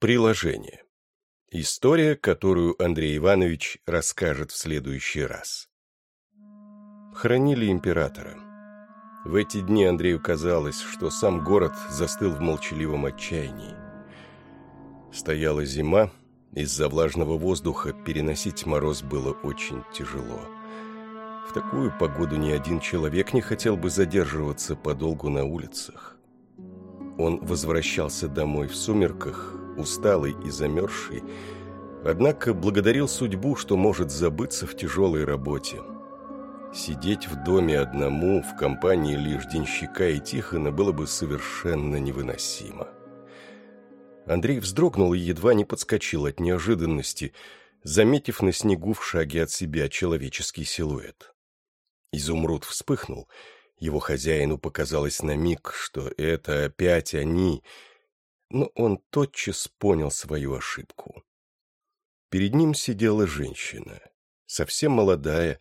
Приложение. История, которую Андрей Иванович расскажет в следующий раз. Хранили императора. В эти дни Андрею казалось, что сам город застыл в молчаливом отчаянии. Стояла зима, из-за влажного воздуха переносить мороз было очень тяжело. В такую погоду ни один человек не хотел бы задерживаться подолгу на улицах. Он возвращался домой в сумерках, усталый и замерзший, однако благодарил судьбу, что может забыться в тяжелой работе. Сидеть в доме одному, в компании лишь денщика и Тихона, было бы совершенно невыносимо. Андрей вздрогнул и едва не подскочил от неожиданности, заметив на снегу в шаге от себя человеческий силуэт. Изумруд вспыхнул. Его хозяину показалось на миг, что это опять они, но он тотчас понял свою ошибку. Перед ним сидела женщина, совсем молодая,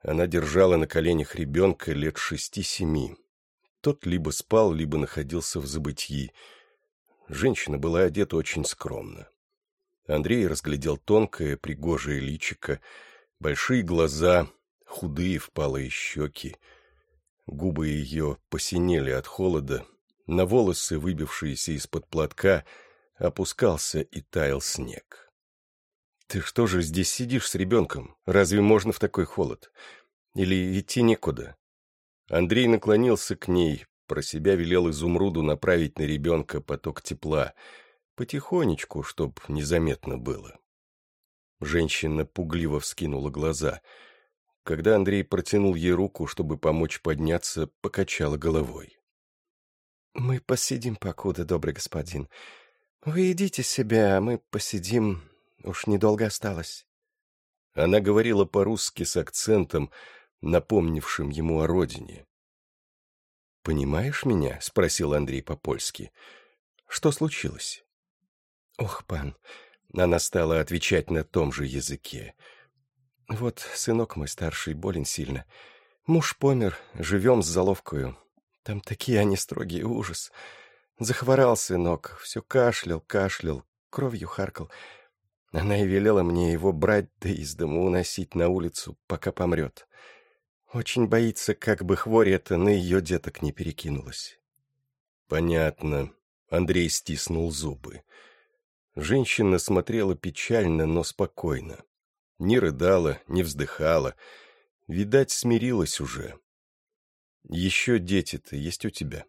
она держала на коленях ребенка лет шести-семи. Тот либо спал, либо находился в забытии. Женщина была одета очень скромно. Андрей разглядел тонкое, пригожее личико, большие глаза, худые впалые щеки. Губы ее посинели от холода, на волосы, выбившиеся из-под платка, опускался и таял снег. «Ты что же здесь сидишь с ребенком? Разве можно в такой холод? Или идти некуда?» Андрей наклонился к ней, про себя велел изумруду направить на ребенка поток тепла, потихонечку, чтоб незаметно было. Женщина пугливо вскинула глаза. Когда Андрей протянул ей руку, чтобы помочь подняться, покачала головой. «Мы посидим покуда, добрый господин. Вы идите себе, а мы посидим Уж недолго осталось. Она говорила по-русски с акцентом, напомнившим ему о родине. «Понимаешь меня?» — спросил Андрей по-польски. «Что случилось?» «Ох, пан!» — она стала отвечать на том же языке. «Вот сынок мой старший болен сильно. Муж помер, живем с заловкою. Там такие они строгие, ужас. Захворал сынок, все кашлял, кашлял, кровью харкал. Она и велела мне его брать да из дому уносить на улицу, пока помрет. Очень боится, как бы хворь это на ее деток не перекинулась. Понятно. Андрей стиснул зубы. Женщина смотрела печально, но спокойно. Не рыдала, не вздыхала. Видать, смирилась уже. Еще дети-то есть у тебя?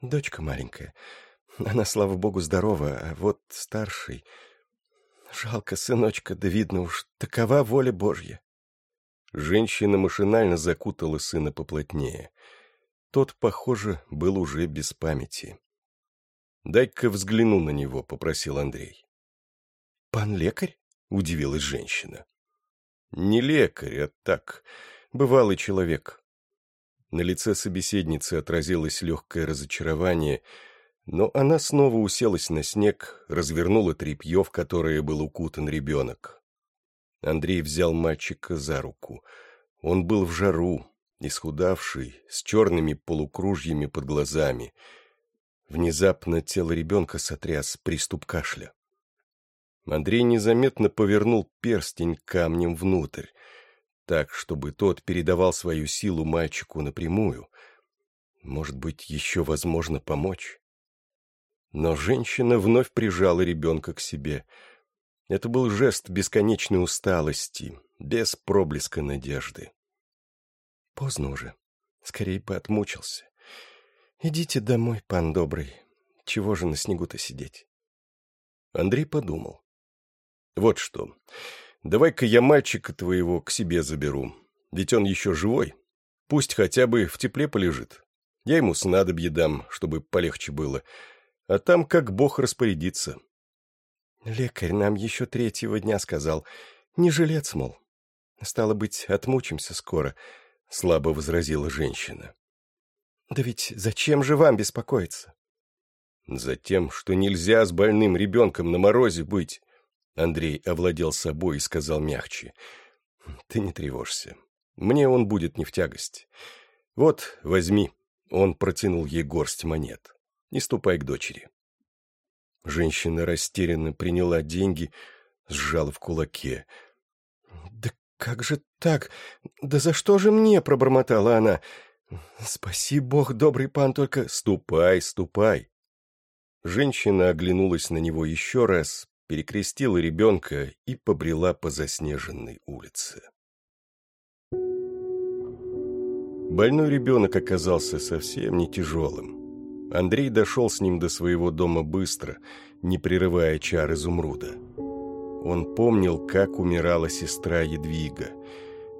Дочка маленькая. Она, слава богу, здорова, а вот старший... Жалко сыночка, да видно уж, такова воля Божья. Женщина машинально закутала сына поплотнее. Тот, похоже, был уже без памяти. «Дай-ка взгляну на него», — попросил Андрей. «Пан лекарь?» — удивилась женщина. «Не лекарь, а так, бывалый человек». На лице собеседницы отразилось легкое разочарование — но она снова уселась на снег, развернула тряпье, в которое был укутан ребенок. Андрей взял мальчика за руку. Он был в жару, исхудавший, с черными полукружьями под глазами. Внезапно тело ребенка сотряс приступ кашля. Андрей незаметно повернул перстень камнем внутрь, так, чтобы тот передавал свою силу мальчику напрямую. Может быть, еще возможно помочь? Но женщина вновь прижала ребенка к себе. Это был жест бесконечной усталости, без проблеска надежды. Поздно уже. Скорее бы отмучился. Идите домой, пан добрый. Чего же на снегу-то сидеть? Андрей подумал. Вот что. Давай-ка я мальчика твоего к себе заберу. Ведь он еще живой. Пусть хотя бы в тепле полежит. Я ему снадобье дам, чтобы полегче было а там как бог распорядится. Лекарь нам еще третьего дня сказал. Не жилец, мол. Стало быть, отмучимся скоро, — слабо возразила женщина. Да ведь зачем же вам беспокоиться? Затем, что нельзя с больным ребенком на морозе быть. Андрей овладел собой и сказал мягче. Ты не тревожься. Мне он будет не в тягость. Вот, возьми. Он протянул ей горсть монет. Не ступай к дочери. Женщина растерянно приняла деньги, сжала в кулаке. «Да как же так? Да за что же мне?» — пробормотала она. «Спаси Бог, добрый пан, только...» «Ступай, ступай!» Женщина оглянулась на него еще раз, перекрестила ребенка и побрела по заснеженной улице. Больной ребенок оказался совсем не тяжелым. Андрей дошел с ним до своего дома быстро, не прерывая чар изумруда. Он помнил, как умирала сестра Едвига,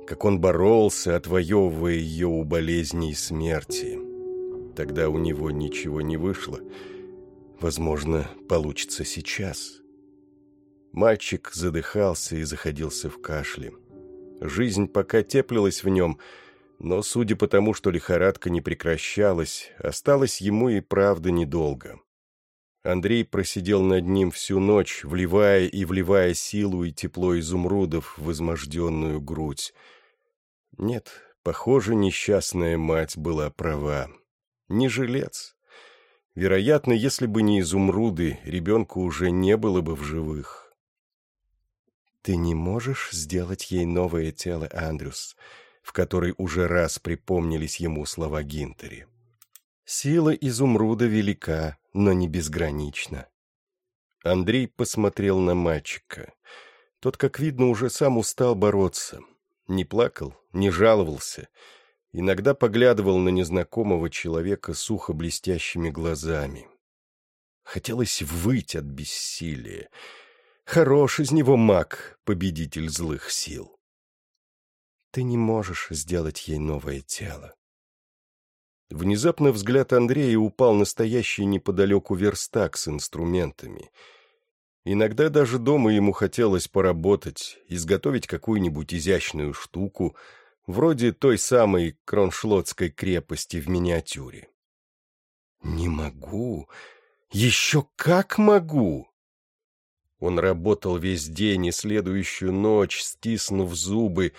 как он боролся, отвоевывая ее у болезни и смерти. Тогда у него ничего не вышло. Возможно, получится сейчас. Мальчик задыхался и заходился в кашле. Жизнь пока теплилась в нем, но, судя по тому, что лихорадка не прекращалась, осталось ему и правда недолго. Андрей просидел над ним всю ночь, вливая и вливая силу и тепло изумрудов в изможденную грудь. Нет, похоже, несчастная мать была права. Не жилец. Вероятно, если бы не изумруды, ребенку уже не было бы в живых. «Ты не можешь сделать ей новое тело, Андрюс», в которой уже раз припомнились ему слова Гинтери. «Сила изумруда велика, но не безгранична». Андрей посмотрел на мальчика. Тот, как видно, уже сам устал бороться. Не плакал, не жаловался. Иногда поглядывал на незнакомого человека сухо блестящими глазами. Хотелось выть от бессилия. Хорош из него маг, победитель злых сил. Ты не можешь сделать ей новое тело. Внезапно взгляд Андрея упал на стоящий неподалеку верстак с инструментами. Иногда даже дома ему хотелось поработать, изготовить какую-нибудь изящную штуку, вроде той самой Кроншлотской крепости в миниатюре. «Не могу! Еще как могу!» Он работал весь день и следующую ночь, стиснув зубы,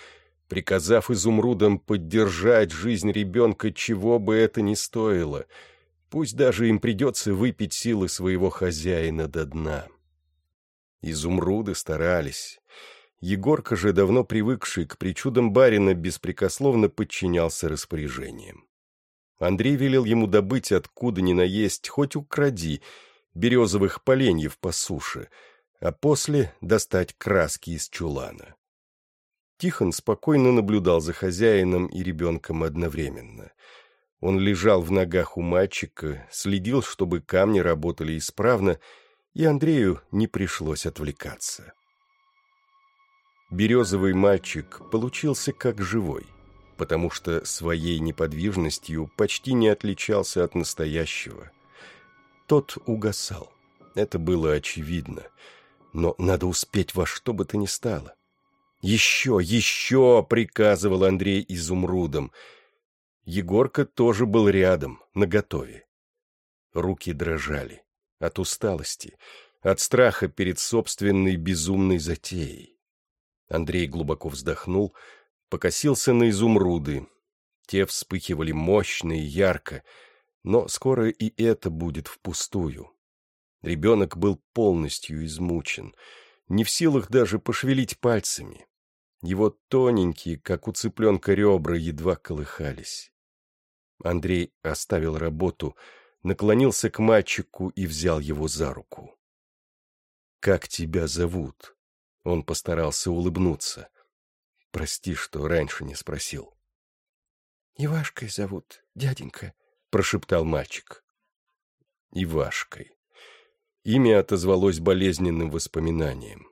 приказав изумрудам поддержать жизнь ребенка, чего бы это ни стоило, пусть даже им придется выпить силы своего хозяина до дна. Изумруды старались. Егорка же, давно привыкший к причудам барина, беспрекословно подчинялся распоряжениям. Андрей велел ему добыть откуда ни наесть, хоть укради, березовых поленьев по суше, а после достать краски из чулана. Тихон спокойно наблюдал за хозяином и ребенком одновременно. Он лежал в ногах у мальчика, следил, чтобы камни работали исправно, и Андрею не пришлось отвлекаться. Березовый мальчик получился как живой, потому что своей неподвижностью почти не отличался от настоящего. Тот угасал. Это было очевидно. Но надо успеть во что бы то ни стало. «Еще, еще!» — приказывал Андрей изумрудом. Егорка тоже был рядом, наготове. Руки дрожали. От усталости, от страха перед собственной безумной затеей. Андрей глубоко вздохнул, покосился на изумруды. Те вспыхивали мощно и ярко, но скоро и это будет впустую. Ребенок был полностью измучен, не в силах даже пошевелить пальцами. Его тоненькие, как у цыпленка, ребра едва колыхались. Андрей оставил работу, наклонился к мальчику и взял его за руку. «Как тебя зовут?» Он постарался улыбнуться. «Прости, что раньше не спросил». «Ивашкой зовут, дяденька», — прошептал мальчик. «Ивашкой». Имя отозвалось болезненным воспоминанием.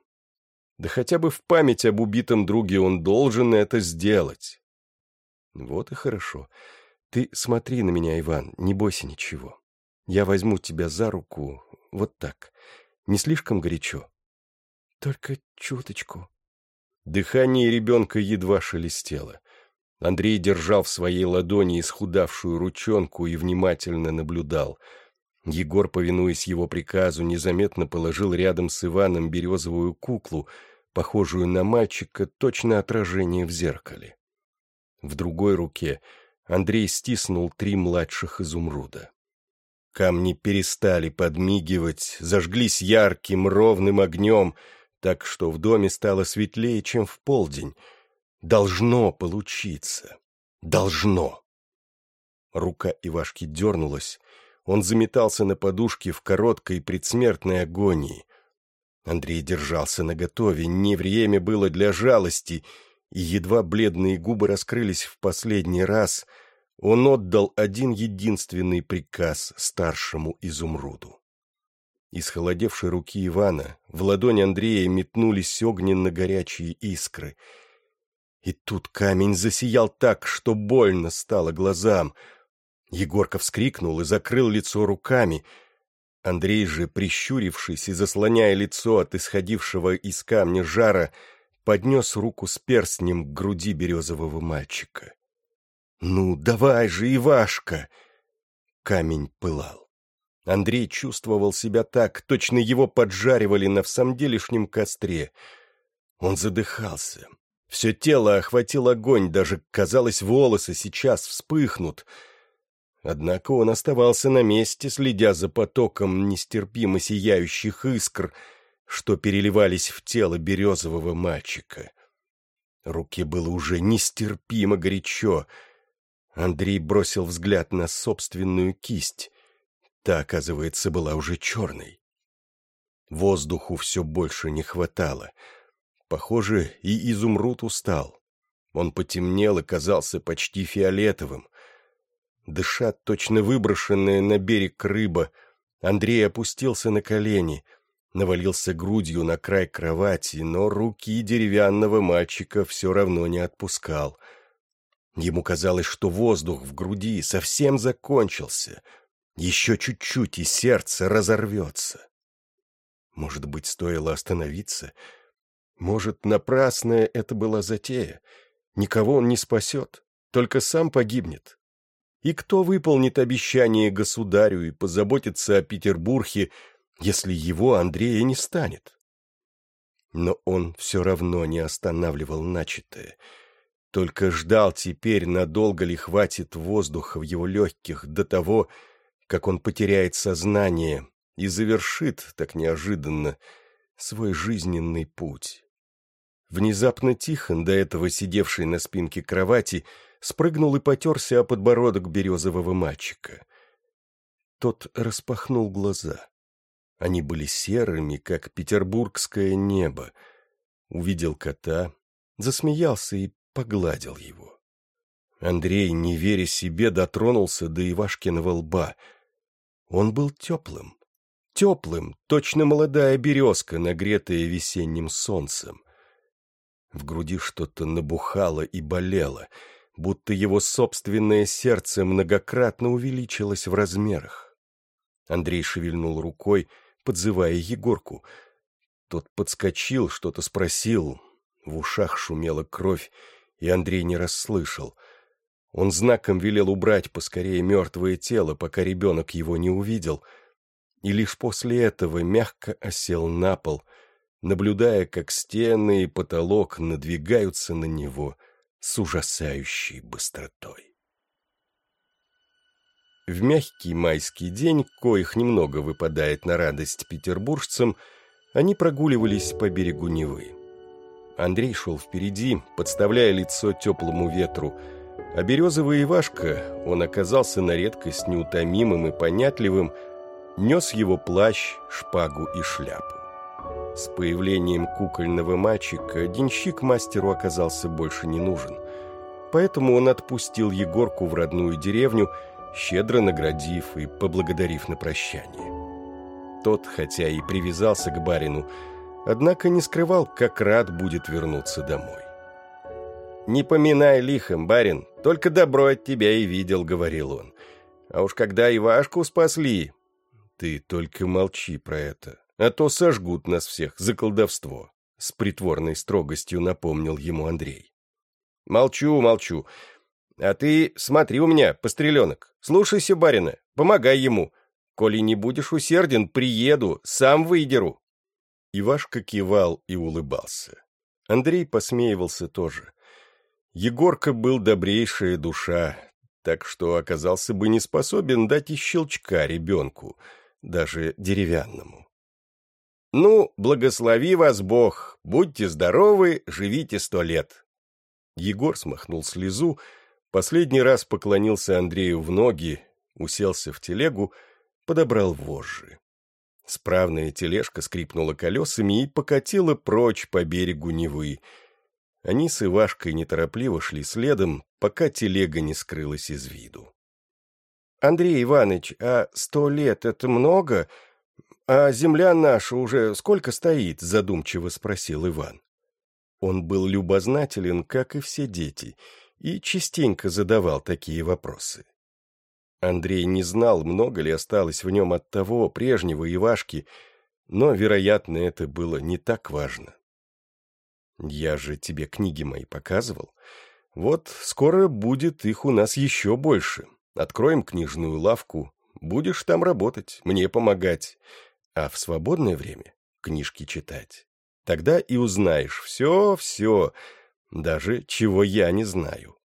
Да хотя бы в память об убитом друге он должен это сделать. Вот и хорошо. Ты смотри на меня, Иван, не бойся ничего. Я возьму тебя за руку, вот так. Не слишком горячо? Только чуточку. Дыхание ребенка едва шелестело. Андрей держал в своей ладони исхудавшую ручонку и внимательно наблюдал — Егор, повинуясь его приказу, незаметно положил рядом с Иваном березовую куклу, похожую на мальчика, точно отражение в зеркале. В другой руке Андрей стиснул три младших изумруда. Камни перестали подмигивать, зажглись ярким, ровным огнем, так что в доме стало светлее, чем в полдень. Должно получиться. Должно. Рука Ивашки дернулась. Он заметался на подушке в короткой предсмертной агонии. Андрей держался наготове, не время было для жалости, и едва бледные губы раскрылись в последний раз — он отдал один единственный приказ старшему изумруду. Из холодевшей руки Ивана в ладонь Андрея метнулись огненно-горячие искры. И тут камень засиял так, что больно стало глазам. Егорка вскрикнул и закрыл лицо руками. Андрей же, прищурившись и заслоняя лицо от исходившего из камня жара, поднес руку с перстнем к груди березового мальчика. «Ну, давай же, Ивашка!» Камень пылал. Андрей чувствовал себя так, точно его поджаривали на всамделишнем костре. Он задыхался. Все тело охватил огонь, даже, казалось, волосы сейчас вспыхнут. Однако он оставался на месте, следя за потоком нестерпимо сияющих искр, что переливались в тело березового мальчика. Руке было уже нестерпимо горячо — Андрей бросил взгляд на собственную кисть. Та, оказывается, была уже черной. Воздуху все больше не хватало. Похоже, и изумруд устал. Он потемнел и казался почти фиолетовым. Дыша точно выброшенная на берег рыба, Андрей опустился на колени, навалился грудью на край кровати, но руки деревянного мальчика все равно не отпускал — Ему казалось, что воздух в груди совсем закончился. Еще чуть-чуть, и сердце разорвется. Может быть, стоило остановиться? Может, напрасная это была затея? Никого он не спасет, только сам погибнет. И кто выполнит обещание государю и позаботится о Петербурге, если его Андрея не станет? Но он все равно не останавливал начатое — только ждал теперь, надолго ли хватит воздуха в его легких до того, как он потеряет сознание и завершит, так неожиданно, свой жизненный путь. Внезапно Тихон, до этого сидевший на спинке кровати, спрыгнул и потерся о подбородок березового мальчика. Тот распахнул глаза. Они были серыми, как петербургское небо. Увидел кота, засмеялся и погладил его. Андрей, не веря себе, дотронулся до Ивашкиного лба. Он был теплым. Теплым, точно молодая березка, нагретая весенним солнцем. В груди что-то набухало и болело, будто его собственное сердце многократно увеличилось в размерах. Андрей шевельнул рукой, подзывая Егорку. Тот подскочил, что-то спросил. В ушах шумела кровь, и Андрей не расслышал. Он знаком велел убрать поскорее мертвое тело, пока ребенок его не увидел, и лишь после этого мягко осел на пол, наблюдая, как стены и потолок надвигаются на него с ужасающей быстротой. В мягкий майский день, коих немного выпадает на радость петербуржцам, они прогуливались по берегу Невы. Андрей шел впереди, подставляя лицо теплому ветру, а березовый Ивашка, он оказался на редкость неутомимым и понятливым, нес его плащ, шпагу и шляпу. С появлением кукольного мальчика денщик мастеру оказался больше не нужен, поэтому он отпустил Егорку в родную деревню, щедро наградив и поблагодарив на прощание. Тот, хотя и привязался к барину, однако не скрывал, как рад будет вернуться домой. «Не поминай лихом, барин, только добро от тебя и видел», — говорил он. «А уж когда Ивашку спасли...» «Ты только молчи про это, а то сожгут нас всех за колдовство», — с притворной строгостью напомнил ему Андрей. «Молчу, молчу. А ты смотри у меня, постреленок, слушайся барина, помогай ему. Коли не будешь усерден, приеду, сам выдеру». Ивашка кивал и улыбался. Андрей посмеивался тоже. Егорка был добрейшая душа, так что оказался бы не способен дать и щелчка ребенку, даже деревянному. «Ну, благослови вас Бог, будьте здоровы, живите сто лет!» Егор смахнул слезу, последний раз поклонился Андрею в ноги, уселся в телегу, подобрал вожжи. Справная тележка скрипнула колесами и покатила прочь по берегу Невы. Они с Ивашкой неторопливо шли следом, пока телега не скрылась из виду. — Андрей Иванович, а сто лет — это много? А земля наша уже сколько стоит? — задумчиво спросил Иван. Он был любознателен, как и все дети, и частенько задавал такие вопросы. Андрей не знал, много ли осталось в нем от того прежнего Ивашки, но, вероятно, это было не так важно. Я же тебе книги мои показывал. Вот скоро будет их у нас еще больше. Откроем книжную лавку, будешь там работать, мне помогать, а в свободное время книжки читать. Тогда и узнаешь все-все, даже чего я не знаю.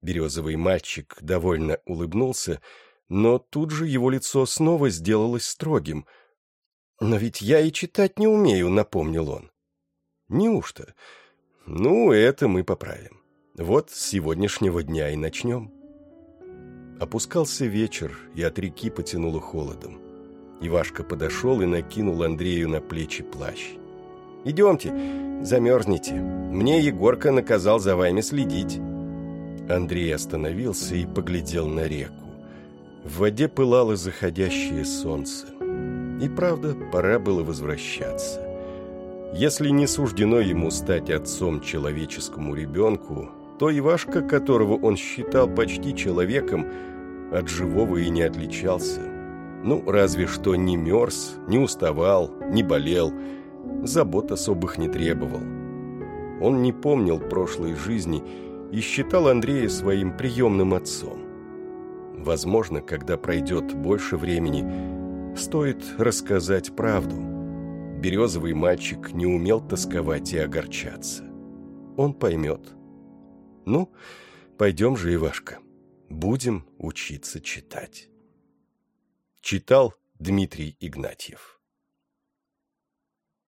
Березовый мальчик довольно улыбнулся, но тут же его лицо снова сделалось строгим. «Но ведь я и читать не умею», — напомнил он. «Неужто? Ну, это мы поправим. Вот с сегодняшнего дня и начнем». Опускался вечер, и от реки потянуло холодом. Ивашка подошел и накинул Андрею на плечи плащ. «Идемте, замерзнете. Мне Егорка наказал за вами следить». Андрей остановился и поглядел на реку. В воде пылало заходящее солнце. И правда, пора было возвращаться. Если не суждено ему стать отцом человеческому ребенку, то Ивашка, которого он считал почти человеком, от живого и не отличался. Ну, разве что не мерз, не уставал, не болел, забот особых не требовал. Он не помнил прошлой жизни и считал Андрея своим приемным отцом. Возможно, когда пройдет больше времени, стоит рассказать правду. Березовый мальчик не умел тосковать и огорчаться. Он поймет. Ну, пойдем же, Ивашка, будем учиться читать. Читал Дмитрий Игнатьев